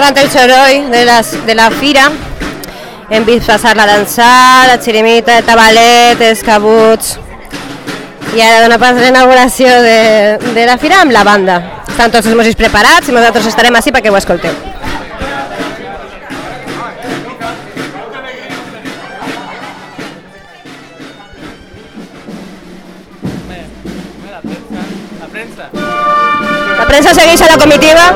Agarrant el soroll de, les, de la fira. Hem vist passar la dansar, la xirimita, el tabalet, els cabuts... I ara dona pas a l'inauguració de, de la fira amb la banda. Estan tots els músics preparats i nosaltres estarem així perquè ho escolteu. La premsa segueix a la comitiva.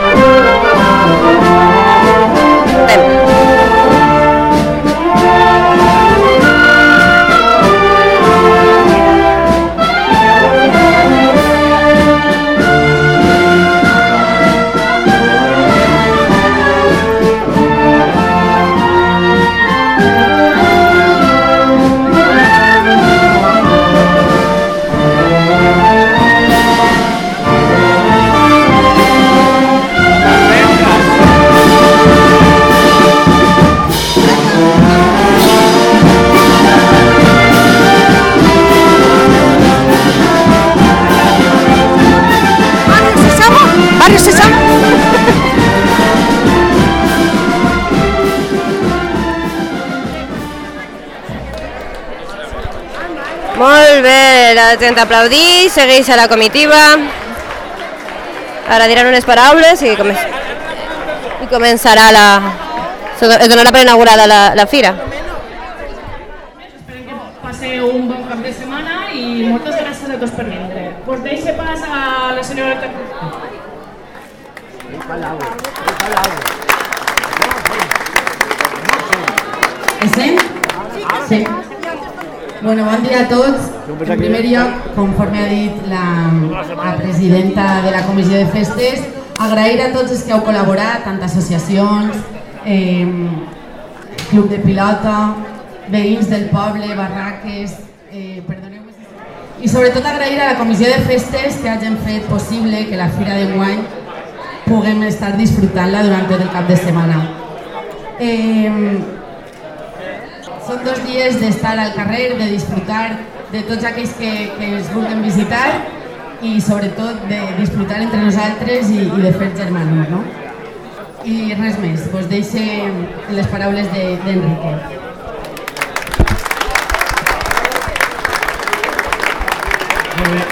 Gent aplaudix, segueix a la comitiva. Ara diran unes paraules i, comen i començarà la... Es donarà per inaugurada la, la fira. Presidenta de la Comissió de Festes, agrair a tots els que heu col·laborat, tant associacions, eh, club de pilota, veïns del poble, barraques, eh, perdoneu i sobretot agrair a la Comissió de Festes que hagin fet possible que la Fira de Guany puguem estar disfrutant-la durant tot el cap de setmana. Eh, són dos dies d'estar al carrer, de disfrutar de tots aquells que, que ens vulguin visitar i sobretot de disfrutar entre nosaltres i, i de fer germanos, no? I res més, vos deixe les paraules d'Enrique. De, Molt bé.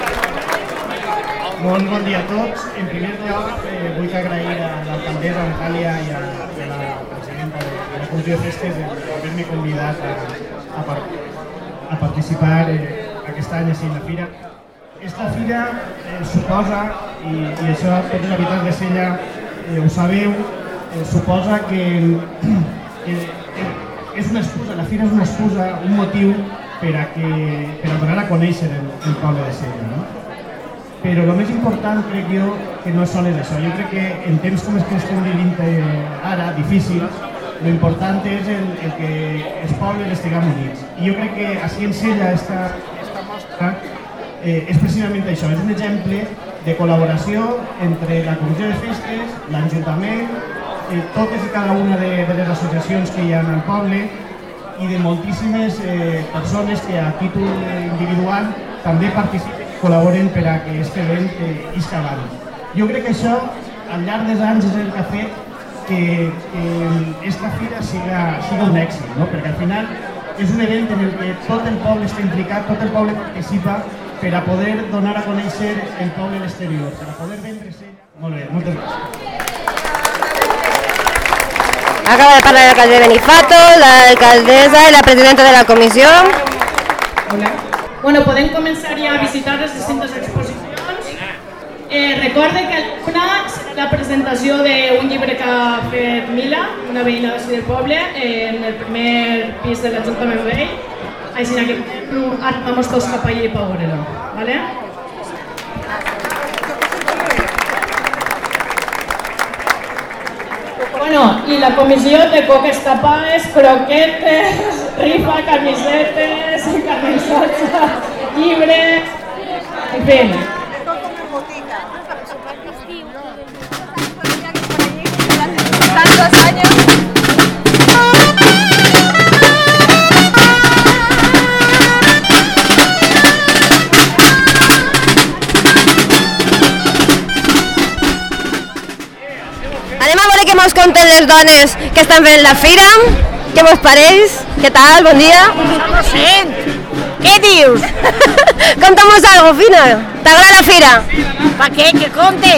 Bon, bon dia a tots. En primer lloc, eh, vull agrair a l'alcaldessa Natàlia i a, i a la presidenta de, de la Comissió de Festes de haver-me convidat a, a, a participar eh, aquest any en la fira. Esta fira eh, suposa, i, i això tots els habitants de Sella eh, ho sabeu, eh, suposa que, que, que és una excusa, la fira és una excusa, un motiu per a, que, per a donar a conèixer el, el poble de Sella. No? Però el més important crec jo que no és sols això. Jo crec que en temps com els que estem vivint eh, ara, difícils, l'important és el, el que els pobles estiguem units. I jo crec que així en Sella esta, esta mostra eh, és precisament això, és un exemple de col·laboració entre la Comissió de Festes, l'Ajuntament, eh, totes i cada una de, de les associacions que hi ha al poble i de moltíssimes eh, persones que a títol individual també participen col·laboren per a que aquest event eh, isca. Jo crec que això, al llarg dels anys, és el que ha fet que, que esta fira siga, siga un èxit, no? perquè al final és un event en el que tot el poble està implicat, tot el poble participa per a poder donar a conèixer el poble a l'exterior, per a poder vendre Sella. Molt bé, moltes gràcies. Acaba de parlar l'alcalde de Benifato, l'alcaldessa i la presidenta de la comissió. Hola. Bueno, podem començar ja a visitar les distintes exposicions. Eh, recorde que una serà la presentació d'un llibre que ha fet Mila, una veïna d'ací del poble, en el primer pis de l'Ajuntament Vell. Així que ara vamos tots cap allà per veure-lo. ¿vale? Bueno, y la comisión de coques tapaes, croquetes, rifa, camisetes, carne salsa, libre, en fin. Tantos años. Anem a veure què mos conten les dones que estan fent la fira. Què vos pareix? Què tal? Bon dia. No sent. Què dius? Conta'm-nos algo, Fina. T'agrada la fira? Pa què? Que conte?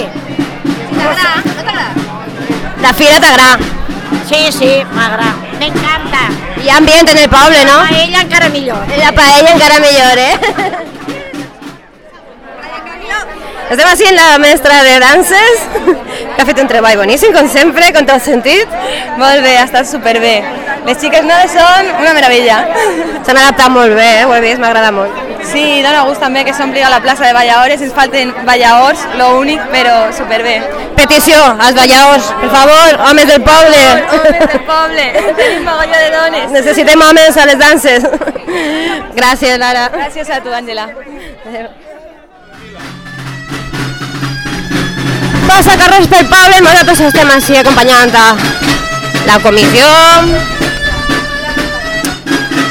T'agrada? No t'agrada? La fira t'agrada. Sí, sí, m'agrada. M'encanta. Hi ha ambient en el poble, no? A ella encara millor. En la paella encara millor, eh? Estem així en la mestra de danses, que ha fet un treball boníssim, com sempre, com t'has sentit. Molt bé, ha estat superbé. Les xiques noves són una meravella. S'han adaptat molt bé, eh? ho he vist, m'agrada molt. Sí, dona gust també que s'ompli la plaça de balladores, ens falten balladors, lo únic, però superbé. Petició als balladors, per favor, homes del poble. Homes del poble, tenim mogolló de dones. Necessitem homes a les danses. Gràcies, Lara. Gràcies a tu, Àngela. Passa carrers pel poble, nosaltres estem així acompanyant a la comissió,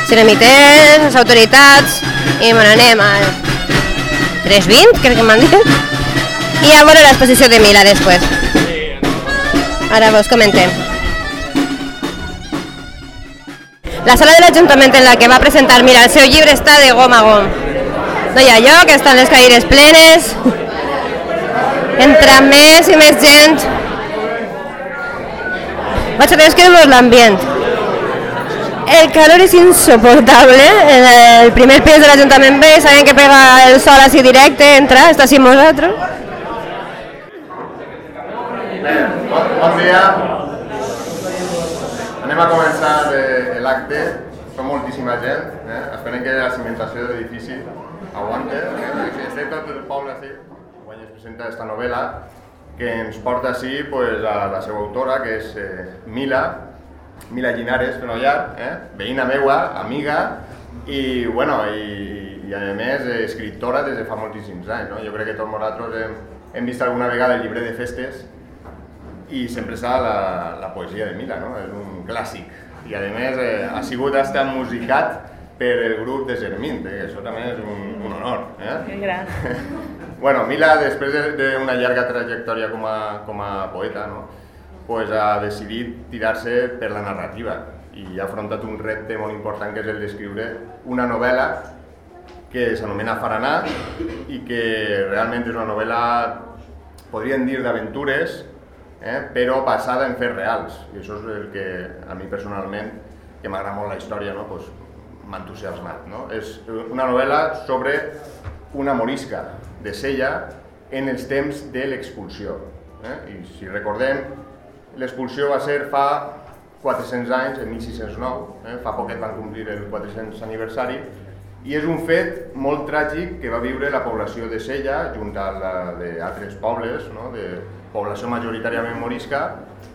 cinemiters, les autoritats, i me n'anem al 320, crec que m'han dit, i a veure l'exposició de Mila després. Ara vos comentem. La sala de l'Ajuntament en la que va presentar Mira el seu llibre està de gom a gom. No hi ha lloc, estan les cadires plenes, entra més i més gent. Vaig a descriure l'ambient. El calor és insoportable. El primer pis de l'Ajuntament B saben que pega el sol així directe, entra, està així amb nosaltres. Bon, dia. Anem a començar l'acte. Som moltíssima gent. Eh? Esperem que la cimentació de l'edifici aguante. Eh? Que esté tot el poble així. Presenta esta novel·la que ens porta així pues, a la seva autora, que és eh, Mila, Mila Linares, Fenollar, eh? veïna meua, amiga, i, bueno, i, i a més eh, escriptora des de fa moltíssims anys. No? Jo crec que tots nosaltres hem, hem vist alguna vegada el llibre de festes i sempre està la, la poesia de Mila, no? és un clàssic. I a més eh, ha sigut hasta musicat per el grup de Germín, eh? que això també és un, un honor. Eh? Que gran. bueno, Mila, després d'una llarga trajectòria com a, com a poeta, no? pues ha decidit tirar-se per la narrativa i ha afrontat un repte molt important que és el d'escriure una novel·la que s'anomena Faranà i que realment és una novel·la, podríem dir, d'aventures, eh, però basada en fets reals. I això és el que a mi personalment, que m'agrada molt la història, no? pues, m'ha entusiasmat. No? És una novel·la sobre una morisca de Sella en els temps de l'expulsió. Eh? I si recordem, l'expulsió va ser fa 400 anys, en 1609, eh? fa poquet van complir el 400 aniversari, i és un fet molt tràgic que va viure la població de Sella, junt a la d'altres pobles, no? de població majoritàriament morisca,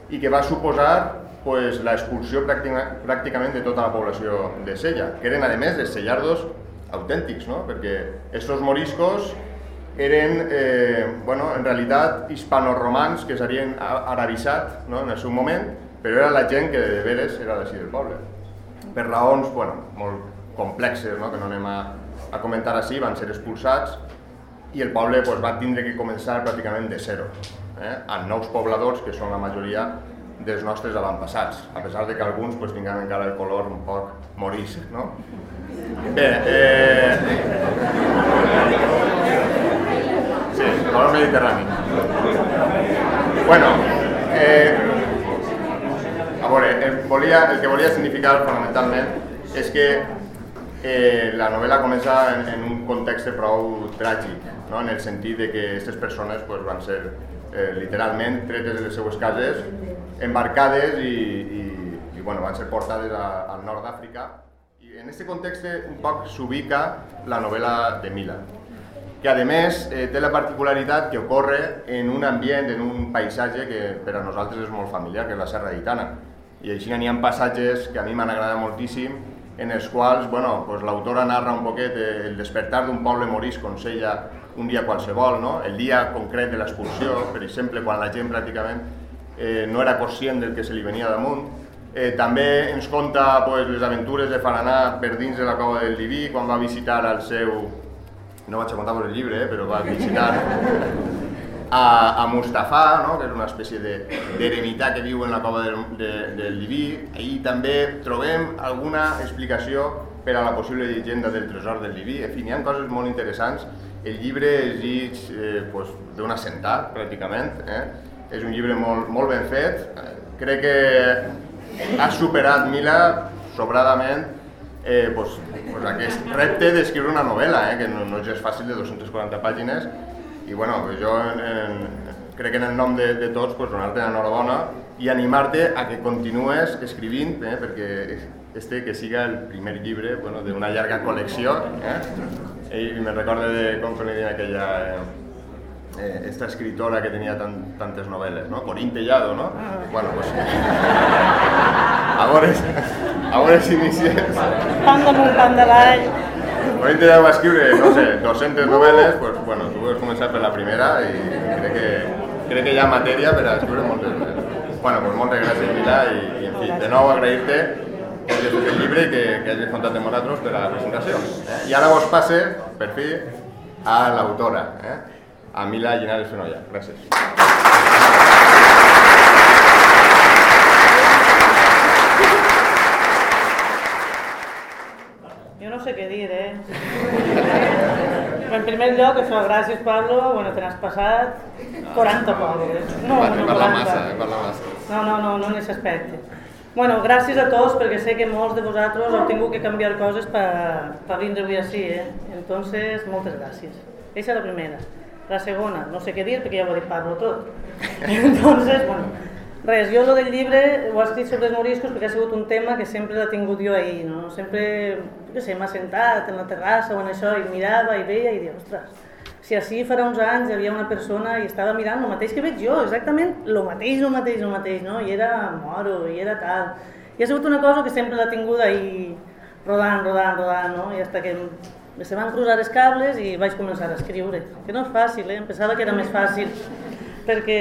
i que va suposar pues, l'expulsió pràcticament de tota la població de Sella, que eren, a més, els sellardos autèntics, no? perquè aquests moriscos eren, eh, bueno, en realitat, hispanoromans que s'havien arabissat no? en el seu moment, però era la gent que de veres era d'ací del poble. Per raons bueno, molt complexes, no? que no anem a, a comentar així, van ser expulsats i el poble pues, va tindre que començar pràcticament de zero, eh? amb nous pobladors que són la majoria dels nostres avantpassats, a pesar de que alguns pues, tinguin encara el color un poc morís. No? Bé, eh... Sí, color mediterrani. Bueno, eh... a veure, el, volia, el que volia significar fonamentalment és que eh, la novel·la comença en, en un context prou tràgic, no? en el sentit de que aquestes persones pues, van ser eh, literalment tretes de les seues cases, embarcades i, i, i bueno, van ser portades a, al nord d'Àfrica. I en aquest context un poc s'ubica la novel·la de Mila, que a més eh, té la particularitat que ocorre en un ambient, en un paisatge que per a nosaltres és molt familiar, que és la Serra d'Itana. I així n'hi ha passatges que a mi m'han agradat moltíssim, en els quals bueno, pues, l'autora narra un poquet el despertar d'un poble morís com Sella un dia qualsevol, no? el dia concret de l'expulsió, per exemple, quan la gent pràcticament eh, no era conscient del que se li venia damunt. Eh, també ens conta pues, les aventures de Faranà per dins de la cova del Diví, quan va visitar el seu... No vaig a contar el llibre, eh, però va visitar a, a Mustafà, no? que és una espècie d'eremita que viu en la cova del, de, del Diví, i també trobem alguna explicació per a la possible llegenda del tresor del Diví. En fi, hi ha coses molt interessants. El llibre es llig eh, pues, d'una sentat, pràcticament. Eh? És un llibre molt, molt ben fet. Crec que ha superat Mila sobradament eh, pues, pues aquest repte d'escriure una novel·la, eh, que no, no és fàcil de 240 pàgines, i bueno, jo en, en, crec que en el nom de, de tots pues, donar-te enhorabona i animar-te a que continues escrivint, eh, perquè este que siga el primer llibre bueno, d'una llarga col·lecció. Eh? I me recordo de com coneixia aquella... Eh, eh, esta escritora que tenia tan, tantes novel·les, no? Corín Tellado, no? Ah. Bueno, pues... a veure, a veure si inicies... Pan damunt, pan de l'any... Corín Tellado va escriure, no sé, 200 novel·les, pues, bueno, tu vas començar per la primera i crec que, crec que hi ha matèria per a escriure moltes novel·les. Bueno, pues moltes gràcies, Mila, i, i en fi, de nou agrair-te que hagis fet el llibre i que, que hagis comptat amb nosaltres per a la presentació. Eh? I ara vos passe, per fi, a l'autora. Eh? A Mila Linares Fenolla. Gràcies. Jo no sé què dir, eh? En primer lloc, això, gràcies Pablo, bueno, te n'has passat 40 pobles. No, no, per la massa, per la massa. No, no, no, no en aquest aspecte. Bueno, gràcies a tots perquè sé que molts de vosaltres heu tingut que canviar coses per, per vindre avui així, eh? Entonces, moltes gràcies. Aquesta és la primera. La segona, no sé què dir perquè ja ho ha dit Pablo tot. Entonces, bueno, res, jo lo del llibre ho he escrit sobre els moriscos perquè ha sigut un tema que sempre l'ha tingut jo ahir, no? Sempre, què sé, m'ha sentat en la terrassa o en això i mirava i veia i diu, ostres, si així farà uns anys hi havia una persona i estava mirant el mateix que veig jo, exactament el mateix, el mateix, el mateix, no? I era moro, i era tal. I ha sigut una cosa que sempre l'ha tingut ahir rodant, rodant, rodant, no? I hasta que se van cruzar els cables i vaig començar a escriure, que no és fàcil, eh? em pensava que era més fàcil, perquè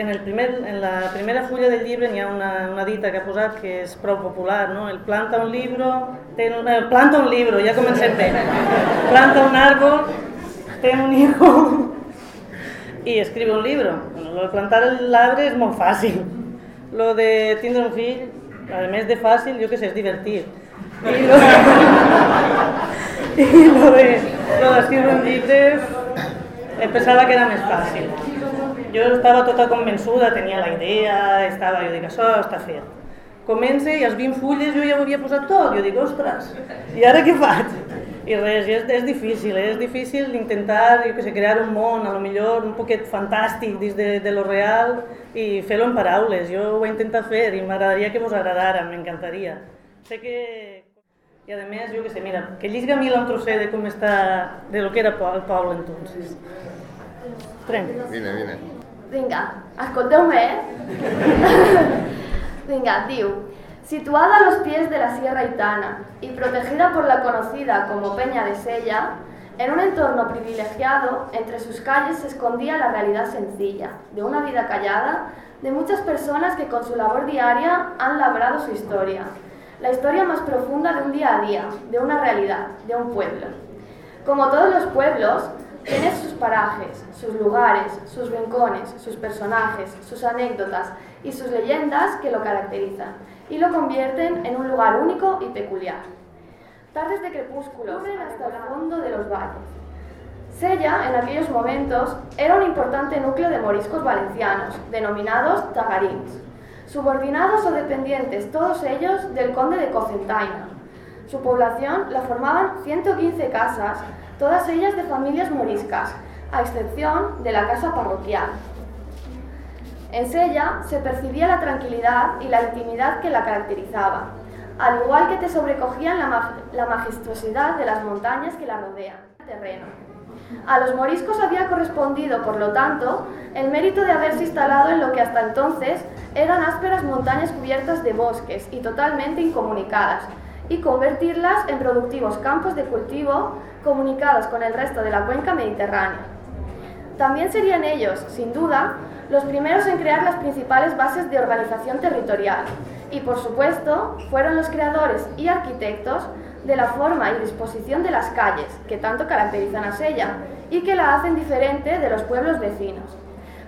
en, el primer, en la primera fulla del llibre hi ha una, una dita que ha posat que és prou popular, no? el planta un llibre, té un, eh, planta un llibre, ja comencem bé, planta un árbol, té un hijo i escribe un llibre. Bueno, lo de plantar l'arbre és molt fàcil, lo de tindre un fill, a més de fàcil, jo que sé, és divertit. I lo... i lo de, lo d'escriure un llibre em pensava que era més fàcil. Jo estava tota convençuda, tenia la idea, estava, jo dic, això està fet. Comença i els 20 fulles jo ja ho havia posat tot, jo dic, ostres, i ara què faig? I res, és, és difícil, eh? és difícil intentar, jo que sé, crear un món, a lo millor un poquet fantàstic dins de, de lo real i fer-lo en paraules. Jo ho he intentat fer i m'agradaria que vos agradara, m'encantaria. Sé que i a més, jo que sé, mira, que llisga a mi un trosset de com està, de lo que era el poble entonces. Tren. Vine, vine. Vinga, escolteu-me, eh? Vinga, diu, situada a los pies de la Sierra Itana y protegida por la conocida como Peña de Sella, en un entorno privilegiado, entre sus calles se escondía la realidad sencilla, de una vida callada, de muchas personas que con su labor diaria han labrado su historia, la historia más profunda de un día a día, de una realidad, de un pueblo. Como todos los pueblos, tiene sus parajes, sus lugares, sus rincones, sus personajes, sus anécdotas y sus leyendas que lo caracterizan y lo convierten en un lugar único y peculiar. Tardes de crepúsculo hasta el fondo de los valles. Sella, en aquellos momentos, era un importante núcleo de moriscos valencianos, denominados tagarins, subordinados o dependientes, todos ellos del conde de Cocentaina. Su población la formaban 115 casas, todas ellas de familias moriscas, a excepción de la casa parroquial. En Sella se percibía la tranquilidad y la intimidad que la caracterizaba, al igual que te sobrecogían la, majestuosidad de las montañas que la rodean. Terreno. A los moriscos había correspondido, por lo tanto, el mérito de haberse instalado en lo que hasta entonces eran ásperas montañas cubiertas de bosques y totalmente incomunicadas, y convertirlas en productivos campos de cultivo comunicados con el resto de la cuenca mediterránea. También serían ellos, sin duda, los primeros en crear las principales bases de organización territorial, y por supuesto fueron los creadores y arquitectos de la forma y disposición de las calles, que tanto caracterizan a Sella y que la hacen diferente de los pueblos vecinos.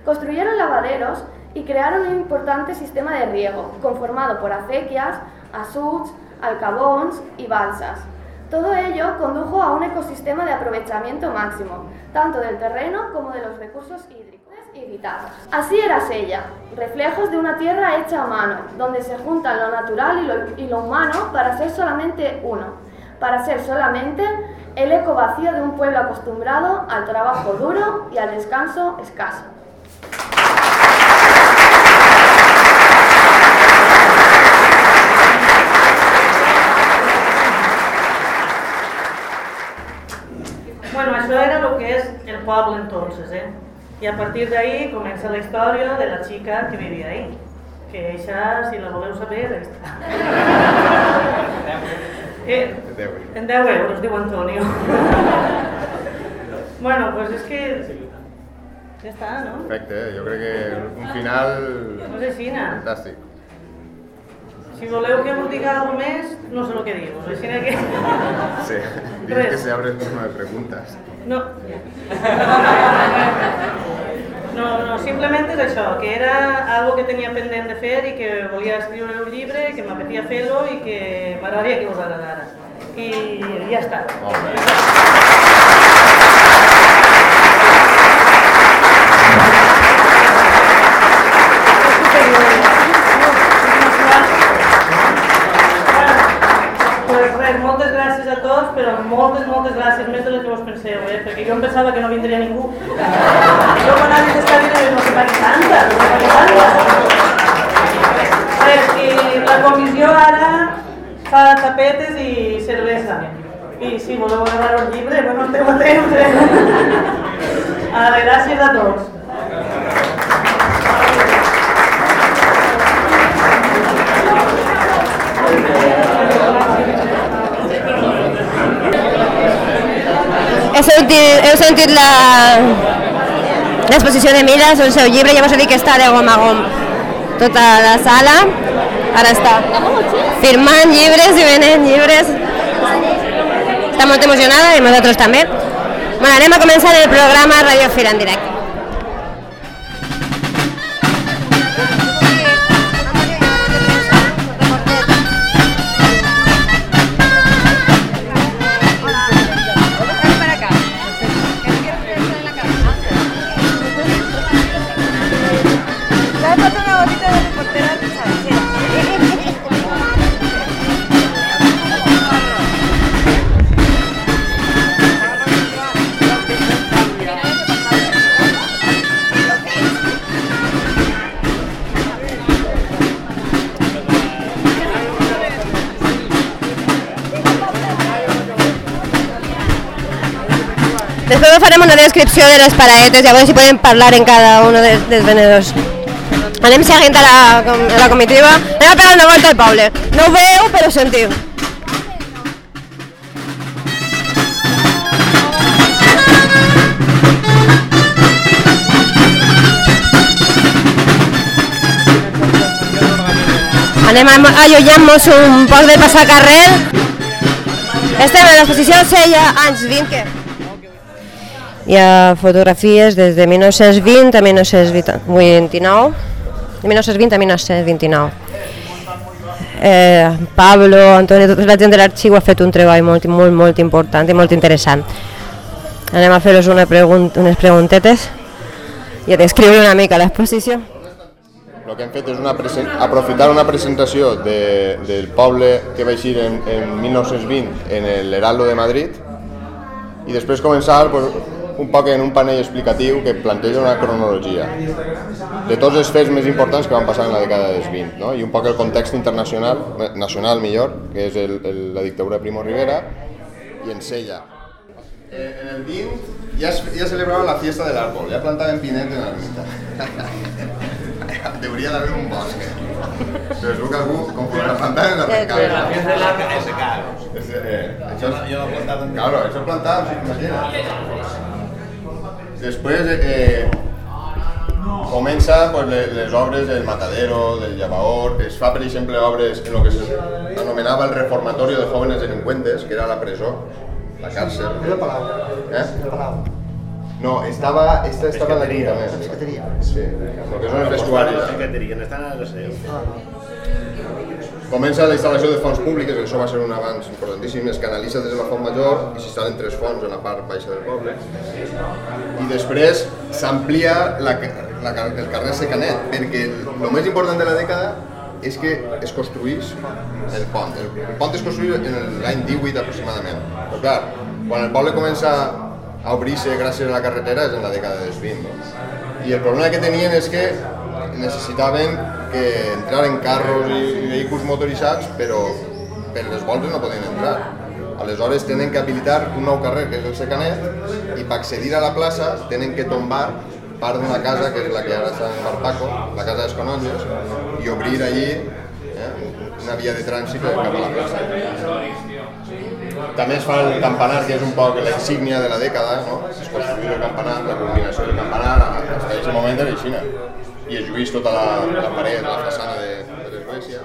Construyeron lavaderos y crearon un importante sistema de riego, conformado por acequias, asuts, alcabons y balsas. Todo ello condujo a un ecosistema de aprovechamiento máximo, tanto del terreno como de los recursos hídricos y vitales. Así era Sella, reflejos de una tierra hecha a mano, donde se juntan lo natural y lo humano para ser solamente uno, para ser solamente el eco vacío de un pueblo acostumbrado al trabajo duro y al descanso escaso. Bueno, això era el que és el poble entonces, eh? I a partir d'ahí comença la història de la xica que vivia ahí. Que això, si la voleu saber, ahí està. Eh, en 10 euros, diu Antonio. bueno, pues és que... Ja està, no? Perfecte, eh? jo crec que un final... No sé si, Ina. Fantàstic. Si voleu que us diga alguna més, no sé el que dir-vos. Així que... Sí, dius que se abren turno de preguntes. No. No, no, simplement és això, que era algo que tenia pendent de fer i que volia escriure un llibre, que m'apetia fer-lo i que m'agradaria que us agradara. I ja està. Molt bé. Pues res, moltes gràcies a tots, però moltes, moltes gràcies, més de les que vos penseu, eh? perquè jo em pensava que no vindria ningú. Jo quan has d'estar dient, no se fa ni tanta, no se ni tanta. Res, i la comissió ara fa tapetes i cervesa. I si voleu agarrar el llibre, bueno, el teu temps. Eh? Ara, gràcies a tots. He sentit, heu sentit la l'exposició de Mila sobre el seu llibre, ja vos he dit que està de gom a gom tota la sala. Ara està firmant llibres i venent llibres. Està molt emocionada i nosaltres també. Bueno, anem a començar el programa Radio Fira en directe. Després farem una descripció de les paradetes i a veure si podem parlar en cada un dels, dels venedors. Anem seguint a la, a la comitiva. Anem a pegar una volta al poble. No ho veu, però ho sentiu. Anem a allotjar-nos un poc de passacarrer. Estem a l'exposició Sella anys 20 que hi ha fotografies des de 1920 a 1929, de 1920 a 1929. Eh, Pablo, Antonio, tota la gent de l'arxiu ha fet un treball molt, molt, molt important i molt interessant. Anem a fer-los una pregunt, unes preguntetes i a descriure una mica l'exposició. El que hem fet és una aprofitar una presentació de, del poble que va eixir en, en 1920 en l'Heraldo de Madrid i després començar pues, un poc en un panell explicatiu que planteja una cronologia de tots els fets més importants que van passar en la dècada dels 20 no? i un poc el context internacional, eh, nacional millor, que és el, el, la dictadura de Primo Rivera i en Sella. Eh, en el 20 ya, es- ya celebraban la fiesta del árbol, ya plantaban pinet en la ermita. Debería de haber un bosque. Pero es que algú, conforme la plantaven, la arrancaven. La fiesta de la ese caro. Eh, això és, Jo l'he plantat claro, això si t'imagines. Després eh, comença pues, les, les obres del Matadero, del Llavaor, es fa per exemple obres en el que s'anomenava el Reformatorio de Jóvenes Delincuentes, que era la presó, la càrcel. És el Palau. Eh? El Palau. No, estava, esta estava a l'Ajuntament. Pescateria. Sí, el que són els vestuaris. Pescateria, no estan la. Comença la instal·lació de fonts públiques, això va ser un avanç importantíssim, es canalitza des de la font major i s'instal·len tres fonts en la part baixa del poble. I després s'amplia la, la, el carrer Secanet, perquè el més important de la dècada és que es construís el pont. El, pont es construïs en l'any 18 aproximadament. Però clar, quan el poble comença a obrir-se gràcies a la carretera és en la dècada dels 20. No? I el problema que tenien és que necessitaven que entraren carros i, vehicles motoritzats, però per les voltes no podien entrar. Aleshores tenen que habilitar un nou carrer, que és el Secanet, i per accedir a la plaça tenen que tombar part d'una casa, que és la que ara està en Barpaco, la casa dels Canonges, i obrir allí eh, una via de trànsit cap a la plaça. També es fa el campanar, que és un poc la insígnia de la dècada, no? Es construïu el campanar, la culminació del campanar, a aquest moment era així. I es lluís tota la, la paret, la façana de, de l'església.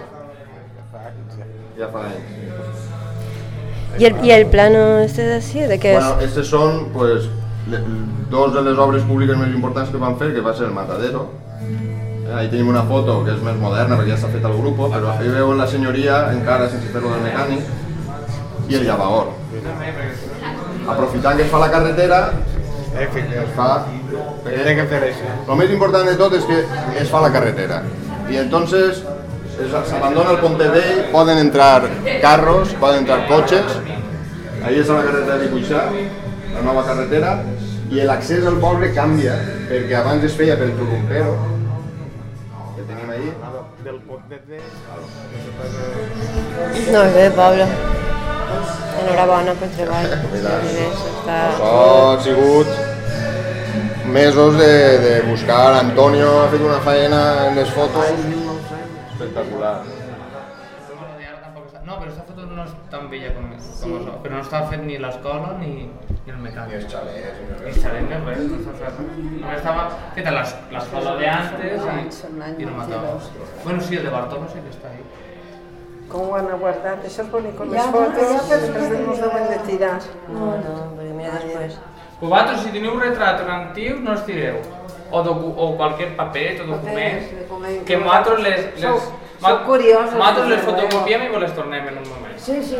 Ja fa anys. ¿Y el, ¿Y el plano este de así? ¿De qué Bueno, es? estos són pues, le- dos de les obres públiques més importants que van fer, que va ser el Matadero. Eh, Ahí tenim una foto que és més moderna perquè ja s'ha fet al grup, però ahí veuen la senyoria encara sense fer-ho del mecànic i el llavagor. Aprofitant que es fa la carretera, es fa... Tiene que fer això. Lo més important de tot és que es fa la carretera. I entonces es- s'abandona el Ponte Vell, poden entrar carros, poden entrar cotxes, ahí està la carretera de Cuixà, la nova carretera, i l'accés al poble canvia, perquè abans es feia pel Turumpero, que tenim ahí, Del Pontet de... No, bé, Pablo. Enhorabona pel treball. Mira. Això ha sigut mesos de, de buscar. Antonio ha fet una faena en les fotos espectacular. No, però esta foto no és tan bella com, com això, però no està fet ni l'escola ni, ni el mecànic. Ni els xalets, ni Ni els xalets, ni res, no està fet. Només estava feta l'es- l'escola de antes i, i no matava. Bueno, sí, el de Bartolo sí que està ahí. Com ho han guardat? Això és bonic con les fotos, després no ens deuen de tirar. No, no, perquè mira després. Vosaltres, si teniu retrat antius, no els tireu. O, docu o qualsevol paper o document, que nosaltres les, les, sou- sou curiosos, nosaltres les fotocopiem i vos les tornem en un moment. Sí, sí,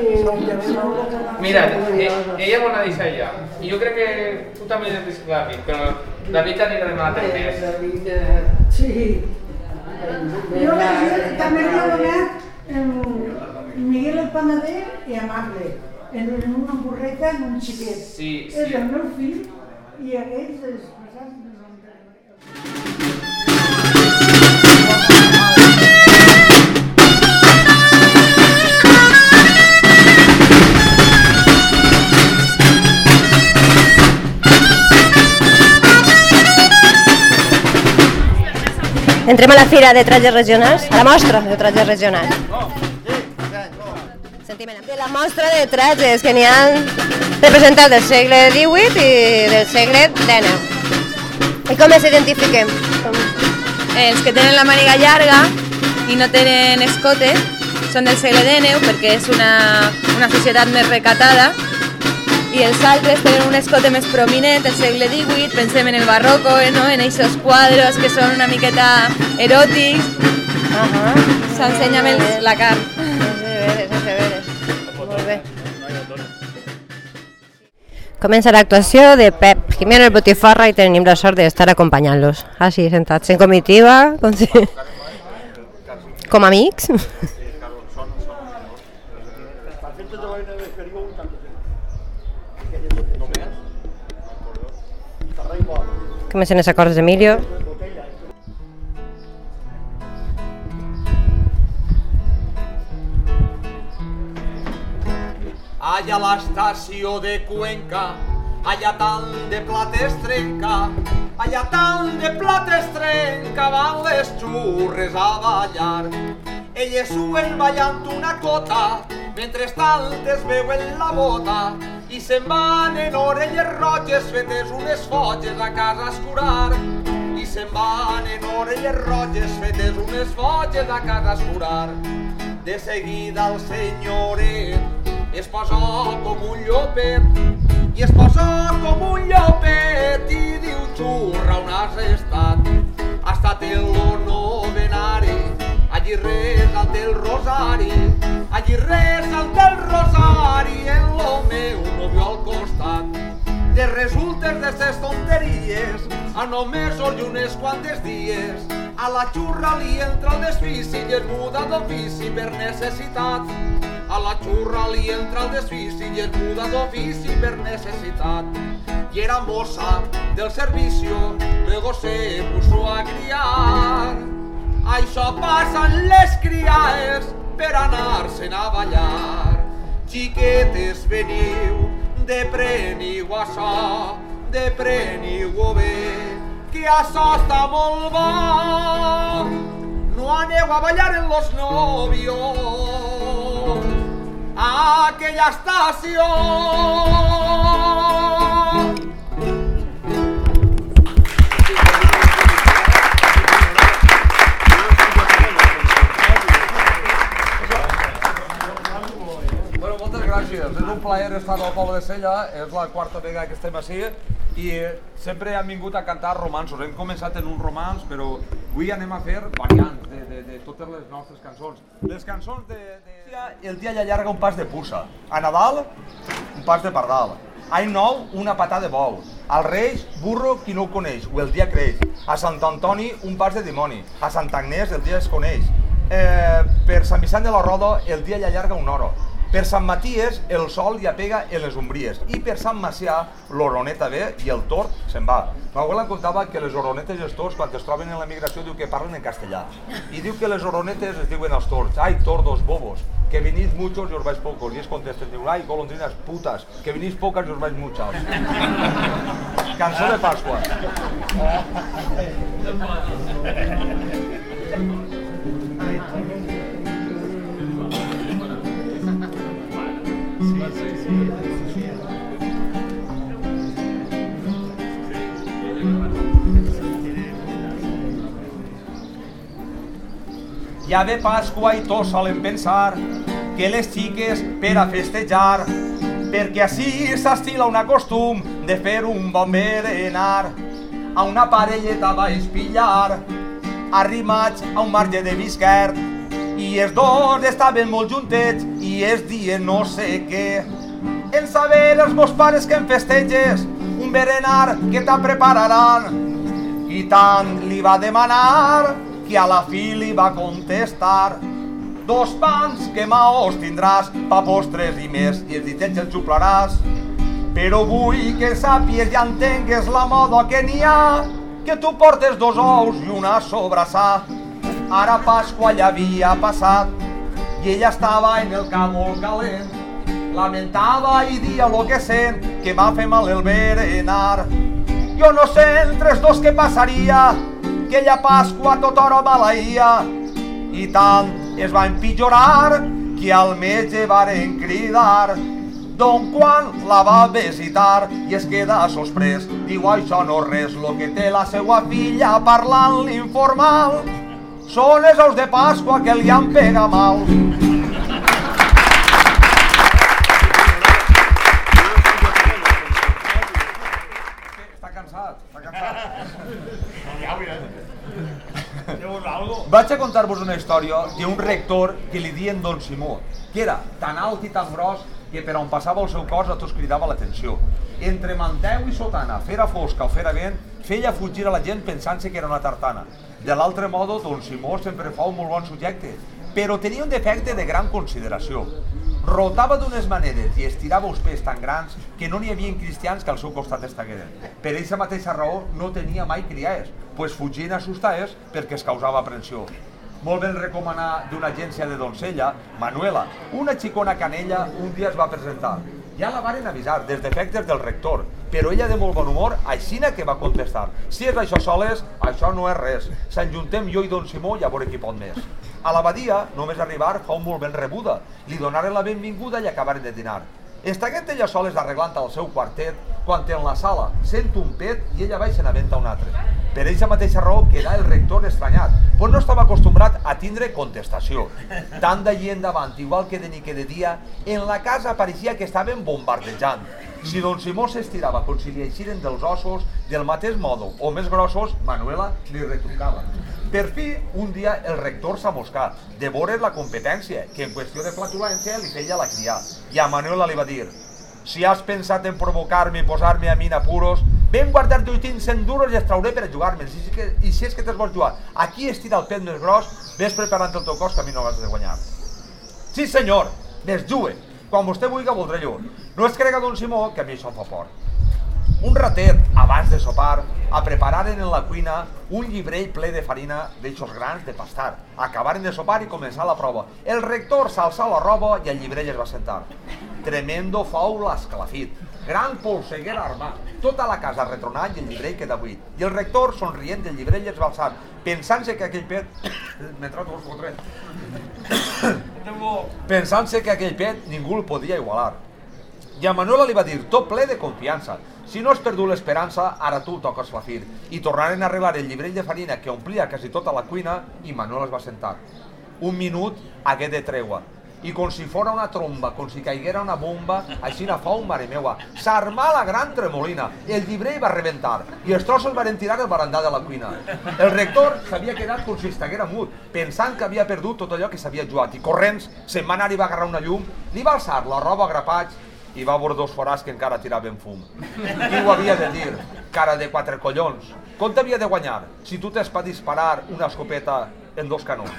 Mira, eh, ella m'ho ha deixat ja. I jo crec que tu també has dit David, però David t'anirà a demanar més. Sí. Jo, també he donat Miguel el Panader i Amable, en, en una burreta en un xiquet. Sí, És sí. el meu fill i aquells expressats no Entrem a la fira de trajes regionals, a la mostra de trajes regionals. De la mostra de trajes que n'hi ha representats del segle XVIII i del segle XIX. I com els identifiquem? Com... Els que tenen la màniga llarga i no tenen escote són del segle XIX perquè és una, una societat més recatada i els altres tenen un escote més prominent del segle XVIII, pensem en el barroco, eh, no? en aquests quadros que són una miqueta eròtics, uh -huh. s'ensenya més la carn. Comença l'actuació de Pep Jiménez el Botifarra i tenim la sort d'estar acompanyant-los. Així, sentats en comitiva, com, si... com amics. Comencen els acords d'Emilio. Allà a l'estació de Cuenca, allà tant de plates trenca, allà tant de plates trenca, van les xurres a ballar. Elles suen ballant una cota, mentre es veuen la bota, i se'n van en orelles roges fetes unes foges a casa a escurar. I se'n van en orelles roges fetes unes foges a casa a escurar. De seguida el senyoret es posa com un llopet i es posa com un llopet i diu xurra on has estat. Ha estat el novenari, allí resa el del rosari, allí resa el del rosari en lo meu novio al costat. De resultes d'estes tonteries, a només i unes quantes dies, a la xurra li entra el desfici i es muda d'ofici per necessitat. A la xurra li entra el desfici i es muda d'ofici per necessitat. I era mossa del servicio, luego se puso a criar. Això passa en les criaes per anar-se'n a ballar. Xiquetes, veniu, depreniu això, depreniu-ho bé, que això està molt bo. No aneu a ballar en los novios a aquella estació. Bueno, moltes gràcies. És un plaer estar al poble de Sella. És la quarta vegada que estem així i sempre hem vingut a cantar romansos. Hem començat en un romans, però avui anem a fer variants de, de, de totes les nostres cançons. Les cançons de, de... El dia ja llarga un pas de puça. A Nadal, un pas de pardal. Any Nou, una patà de bou. Al Reis, burro qui no ho coneix, o el dia creix. A Sant Antoni, un pas de dimoni. A Sant Agnès, el dia es coneix. Eh, per Sant Vicent de la Roda, el dia ja llarga una hora. Per Sant Maties, el sol ja pega en les ombries. I per Sant Macià, l'oroneta ve i el tort se'n va. M'abuela em contava que les oronetes i els torts, quan es troben en la migració, diu que parlen en castellà. I diu que les oronetes es diuen als torts, ai, tordos bobos, que venís muchos y os vais pocos. I es contesten, diu, ai, golondrinas putas, que venís pocas y os vais muchas. Cançó de Pasqua. Ja ve Pasqua i tots solen pensar que les xiques per a festejar, perquè així s'estila una costum de fer un bon berenar. A una parelleta va espillar, arrimats a un marge de bisquert, i els dos estaven molt juntets i es dient no sé què. En saber els meus pares que en festeges un berenar que te prepararan. I tant li va demanar que a la fi li va contestar dos pans que maos tindràs pa postres i més i els ditets els xuplaràs però vull que sàpies i entengues la moda que n'hi ha que tu portes dos ous i una sobrassà ara Pasqua ja havia passat ella estava en el camp molt calent lamentava i dia lo que sent que m'ha fet mal el berenar. Jo no sé entre els dos què passaria aquella Pasqua tota hora maleïa i tant es va empitjorar que al metge varen cridar. Don quan la va visitar i es queda sorprès diu això no res lo que té la seua filla parlant l'informal són els ous de Pasqua que li han pega mal Està cansat, està cansat. Vaig a contar-vos una història d'un rector que li diuen Don Simó, que era tan alt i tan gros que per on passava el seu cos a tots cridava l'atenció. Entre manteu i sotana, fera fosca o fera vent, feia fugir a la gent pensant-se que era una tartana. De l'altre modo, Don Simó sempre fa un molt bon subjecte, però tenia un defecte de gran consideració. Rotava d'unes maneres i estirava els pes tan grans que no n'hi havia cristians que al seu costat estagueren. Per aquesta mateixa raó no tenia mai criades, pues fugien assustades perquè es causava aprensió. Molt ben recomanar d'una agència de doncella, Manuela, una xicona canella, un dia es va presentar. Ja la varen avisar dels defectes del rector, però ella de molt bon humor, aixina que va contestar. Si és això soles, això no és res. S'enjuntem jo i don Simó i a veure qui pot més. A l'abadia, només arribar, fa un molt ben rebuda. Li donaren la benvinguda i acabaren de dinar. Estaguent ella soles arreglant el seu quartet, quan en la sala sent un pet i ella baixa a venta un altre. Per aquesta mateixa raó queda el rector estranyat, pues no estava acostumbrat a tindre contestació. Tant d'allí endavant, igual que de nit que de dia, en la casa pareixia que estaven bombardejant. Si don Simó s'estirava com si li eixiren dels ossos, del mateix modo, o més grossos, Manuela li retrucava. Per fi, un dia el rector s'amoscà de veure la competència, que en qüestió de flatulència li feia la crià. I a Manuela li va dir, si has pensat en provocar-me i posar-me a mi en apuros, ben guardar tinc 100 duros i els trauré per a jugar-me. I, si, que, I si és que te'ls vols jugar, aquí estira el pet més gros, ves preparant el teu cos que a mi no l'has de guanyar. Sí senyor, més jugue. Quan vostè vulgui voldré jo. No es crega don Simó que a mi això em fa por. Un ratet, abans de sopar, a prepararen en la cuina un llibrell ple de farina d'eixos grans de pastar. Acabaren de sopar i començar la prova. El rector s'alçà la roba i el llibrell es va sentar. Tremendo fou l'esclafit. Gran polseguera armat. Tota la casa retronant i el llibrell queda buit. I el rector, somrient del llibrell, es va alçar, pensant-se que aquell pet... M'he tret un fotre. Pensant-se que aquell pet ningú el podia igualar. I a Manuela li va dir, tot ple de confiança, si no has perdut l'esperança, ara tu toques flafir. I tornaren a arreglar el llibrell de farina que omplia quasi tota la cuina i Manuela es va sentar. Un minut hagué de tregua. I com si fora una tromba, com si caiguera una bomba, així na fa un mare meua. S'armà la gran tremolina, el llibrell va rebentar i els trossos van tirar el barandà de la cuina. El rector s'havia quedat com si estiguera mut, pensant que havia perdut tot allò que s'havia jugat i corrents se'n va anar i va agarrar una llum, li va alçar la roba a grapats i va veure dos forats que encara tiraven fum. Qui ho havia de dir? Cara de quatre collons. Com t'havia de guanyar si tu tens per disparar una escopeta en dos canons?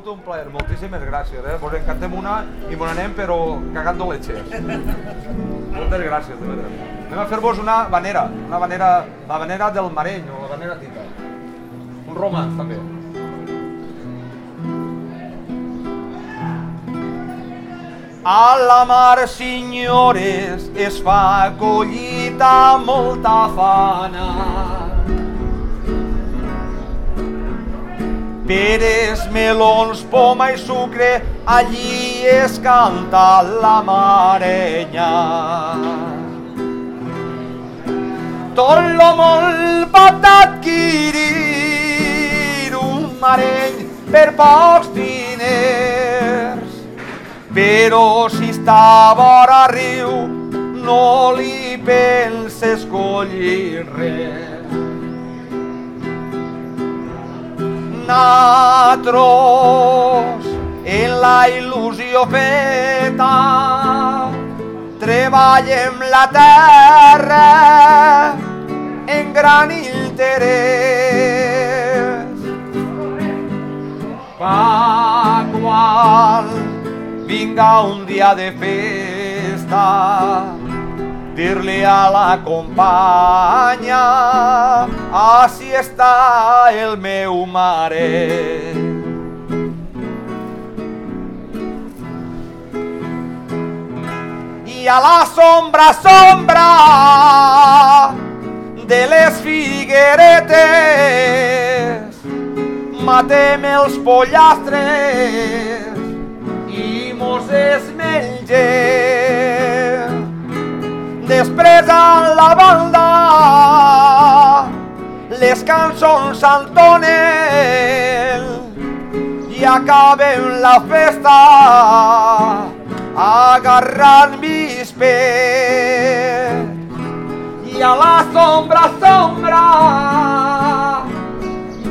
Sigut un plaer, moltíssimes gràcies. Eh? Vos en cantem una i me n'anem però cagant leches. Moltes gràcies, de veritat. Anem a fer-vos una vanera, una vanera, la vanera del Mareny o la vanera tita. Un romanç també. A la mar, senyores, es fa collita molta fana. Peres, melons, poma i sucre, allí es canta la marenya. Tot lo molt pot adquirir un mareny per pocs diners, però si està vora riu no li penses collir res. Natros, en la il·lusió feta, treballem la terra en gran interès. Pa quan vinga un dia de festa, dir-li a la companya, així està el meu mare. I a la sombra, sombra de les figueretes, matem els pollastres i mos esmengem. Després a la banda. Les cançons s'entonen i acabem la festa agarrant mis pes i a la sombra, sombra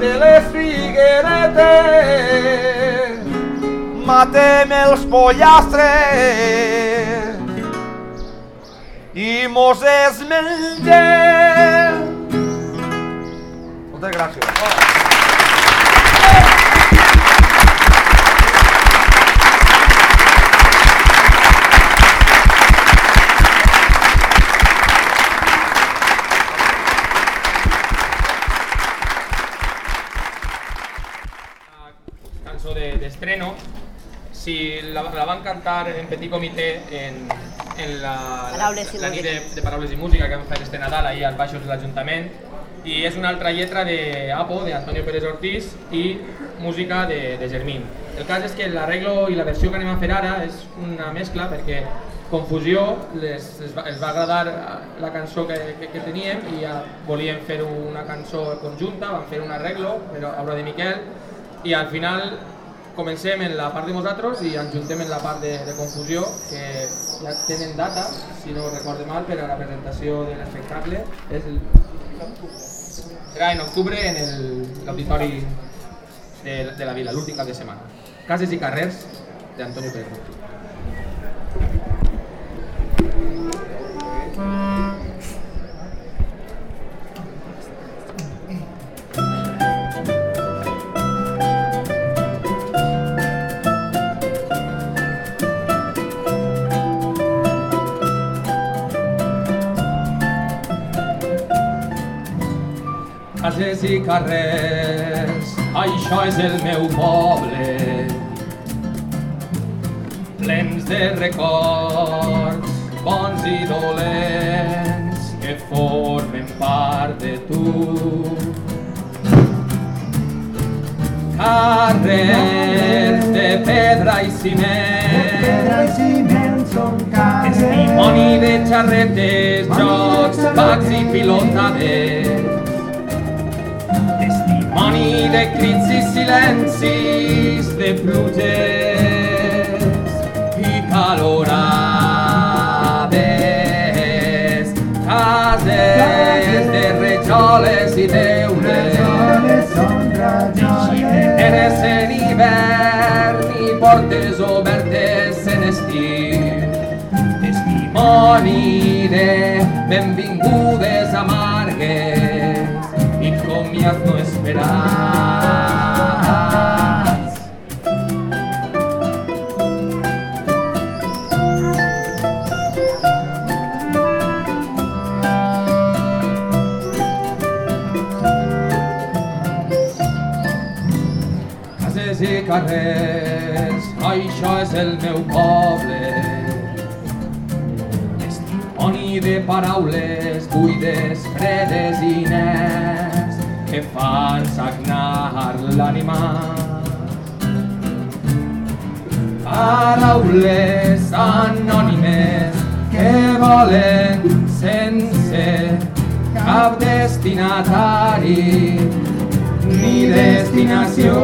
de les figueretes matem els pollastres i mos esmengem. Moltes gràcies. cançó de- d'estreno, si la, la van cantar en petit comitè en, en la, Paraules i la nit de, de Paraules i Música que vam fer este Nadal ahir al Baixos de l'Ajuntament i és una altra lletra de Apo, de Antonio Pérez Ortiz i música de, de Germín. El cas és que l'arreglo i la versió que anem a fer ara és una mescla perquè confusió, les, les, va, els va agradar eh, la cançó que, que, que teníem i ja volíem fer una cançó conjunta, vam fer un arreglo per obra de Miquel i al final comencem en la part de nosaltres i ens juntem en la part de, de confusió que ja tenen data, si no recorde mal, per a la presentació de l'espectacle. És el... Serà en octubre en l'auditori de, de la vila, l'últim de setmana. Cases i carrers d'Antonio Pérez. Cases i carrers, això és el meu poble. Plens de records, bons i dolents, que formen part de tu. Carrers de pedra i ciment, testimoni de xarretes, jocs, bacs i pilotades. Testimoni de crits i silencis, de pluges i calorades. Cases de rajoles i teules, ximeneres en hivern i portes obertes en estiu. Testimoni de benvingudes amargues comiat no esperats. Cases i carrers, això és el meu poble. Testimoni de paraules buides, fredes i nets Paraules anònimes que volen sense cap destinatari ni destinació.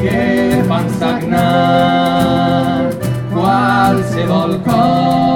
Que fan sagnar qualsevol cos,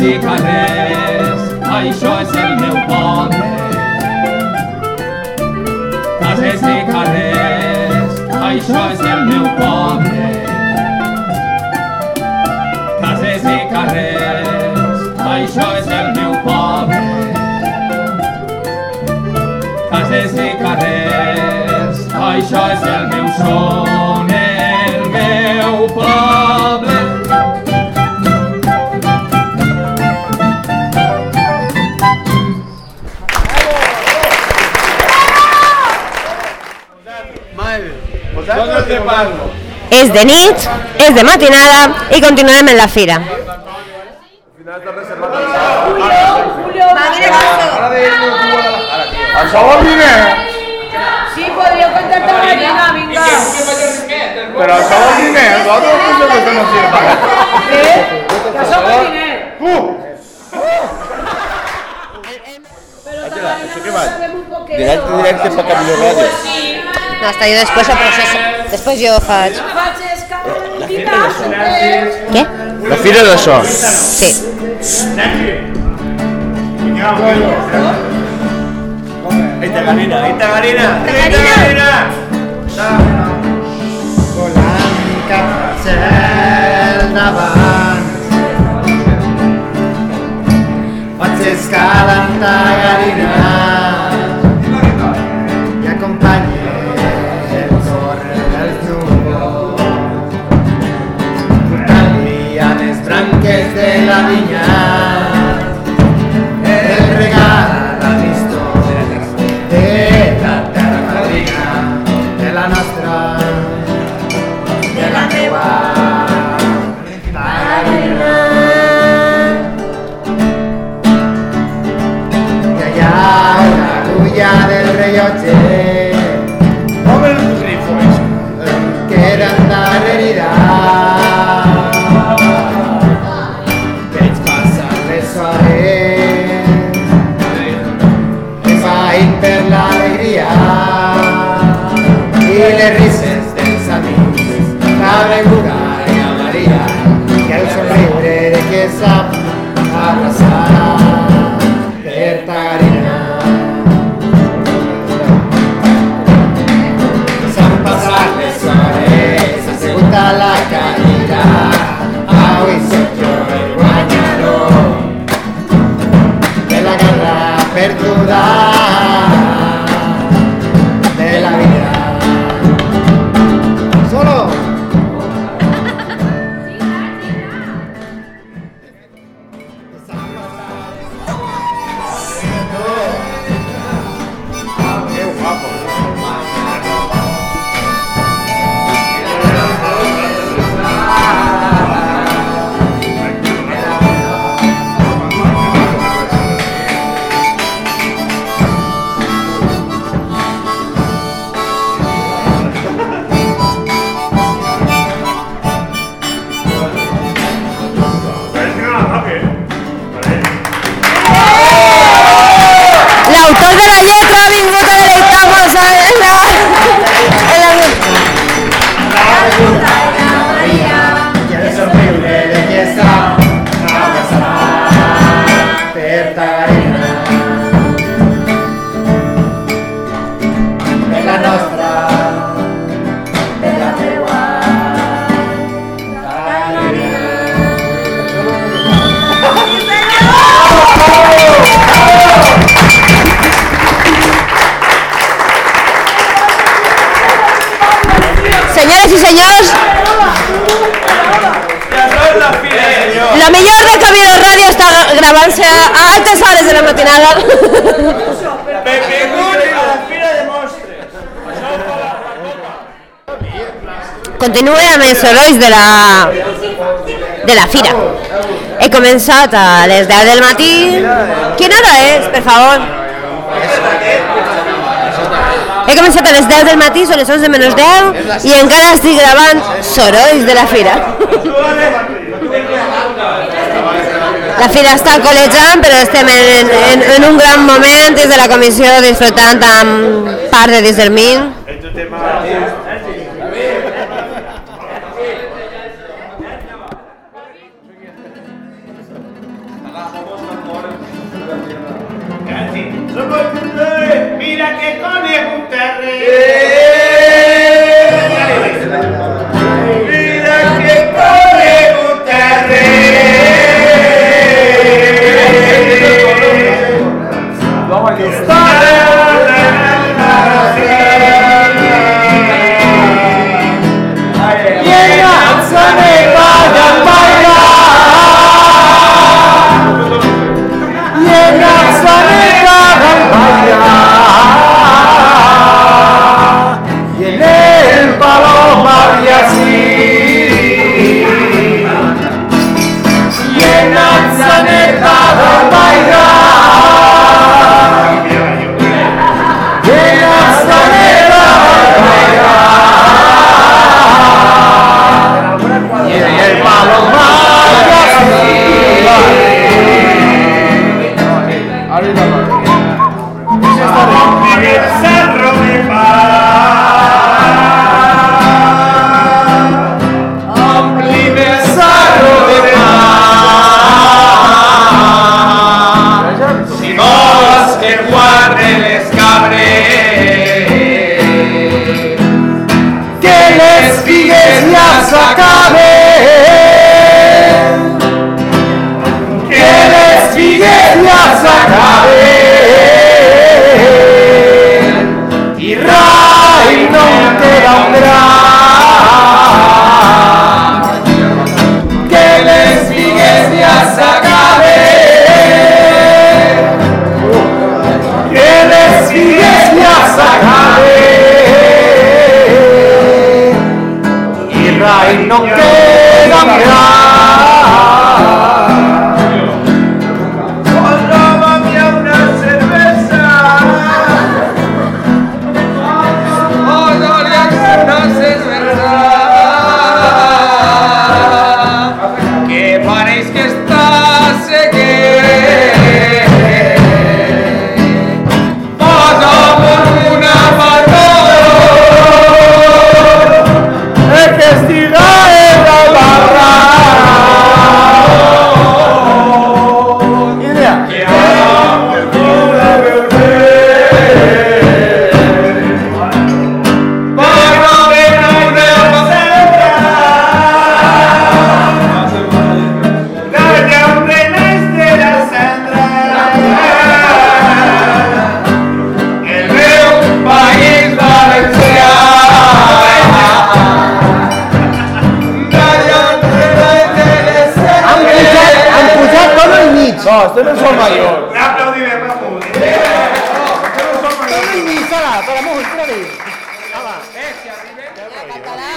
i carrers, això és el meu poble. Cases i carrers, això és el meu poble. Cases i carrers, això és el meu poble. Cases i carrers, això és el meu son, el meu poble. Vosaltres de nit, és de matinada i continuem en la fira. Això vol dir? Sí, podríeu cantar la gallina, vinga. Però això vol dir què? Vosaltres no que no sirva. Què? Que. Això què va? Directe, directe per Camilo Radio. No, hasta yo después el proceso. Después yo faig. La fira d'això. Què? La fira d'això. Sí. Ahí está Galina, está Galina. Está Galina. Volant cap al cel davant Vaig escalant la garina sorolls de la, de la fira. He començat a les 10 del matí. Quina hora és, per favor? He començat a les 10 del matí, són les 11 menys 10, i encara estic gravant sorolls de la fira. La fira està colejant, però estem en, en, en un gran moment des de la comissió disfrutant amb part de Disdermin.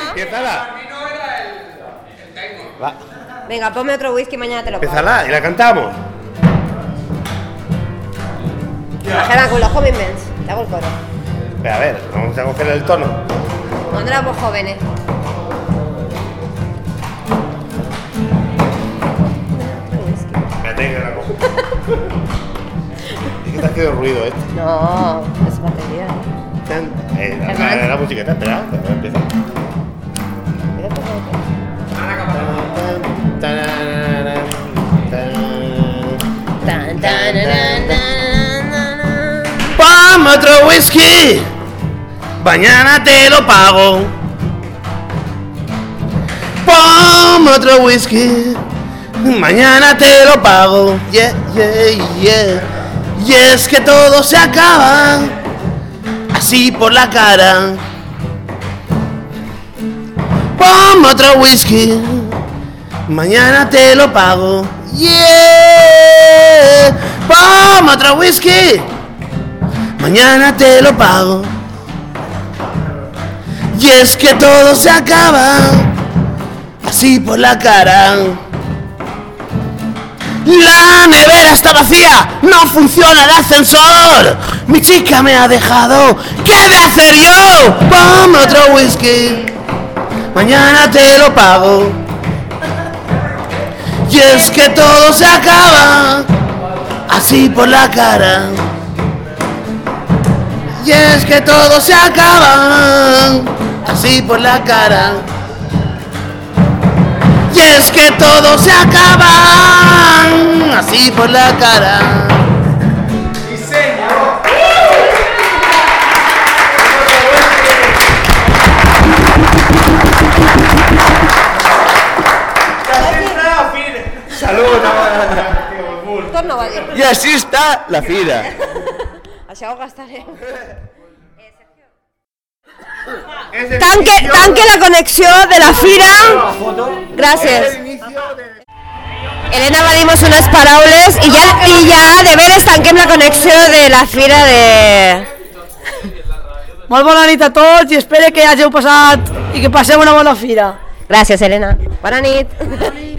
Empiezala. Va, Venga, ponme otro whisky, mañana te lo pongo. empiezala y la cantamos. Ajena con los Homingmans. Te hago el coro. Pero a ver, vamos a coger el tono. Cuando éramos jóvenes. Espérate que la cojo. Es que te ha quedado ruido este. No, es batería. Tan- Eh, la, la, la musiqueta, espera, empieza. Ponme otro whisky, mañana te lo pago. Ponme otro whisky, mañana te lo pago. Yeah, yeah, yeah. Y es que todo se acaba así por la cara. Ponme otro whisky, mañana te lo pago. Yeah. Ponme otro whisky. Mañana te lo pago. Y es que todo se acaba así por la cara. La nevera está vacía, no funciona el ascensor. Mi chica me ha dejado. ¿Qué de hacer yo? Ponme otro whisky. Mañana te lo pago. Y es que todo se acaba así por la cara. Y es que todo se acaba así por la cara. Y es que todo se acaba así por la cara. I així està la fira. Això ho gastarem. Tanque, tanque la conexió de la fira. Gràcies. Elena va dir-nos unes paraules i ja, i ja de veres tanquem la connexió de la fira de... Molt bona nit a tots i espero que hàgiu passat i que passeu una bona fira. Gràcies, Elena. Bona nit.